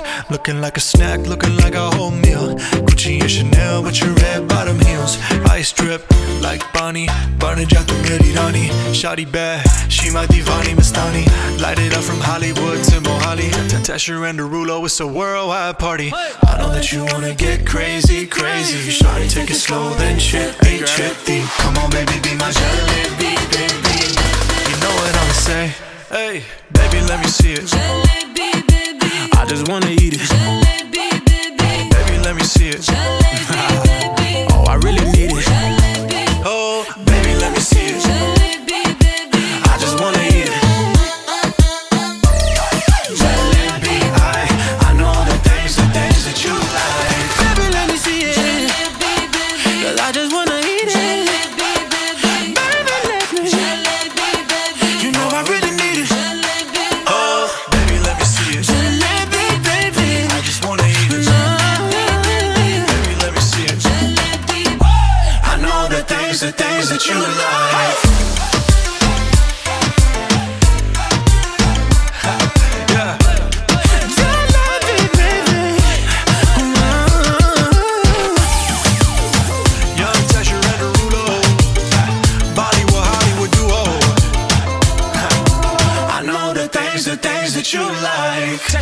Reals. Looking like a snack, looking like a whole meal. Gucci and Chanel with your red bottom heels. Ice drip like Bonnie. Barney Jack the Merirani. Shotty bad, she my divani Mastani. Light it up from Hollywood to Mohali. Tesher and Derulo, it's a worldwide party. I know that you wanna get crazy, crazy. Shotty, take it slow, then chippy, chippy. Come on, baby, be my jalebi, baby. You know what I'ma say? Hey, baby, let me see it. Jalebi, baby. I just wanna eat it. Jalebi, baby. Baby, let me see it. Jalebi, baby. Oh, I really need it. Jalebi, Oh, baby, let me see it. jalebi, baby. I just wanna eat it. Jalebi, I, I know the things, the things that you like. Baby, let me see it. Jalebi, baby. Cause I just wanna things, the things that you like. Yeah. Jalebi, baby. Young Tesher and Derulo. Bollywood, Hollywood duo. I know the things, the things that you like.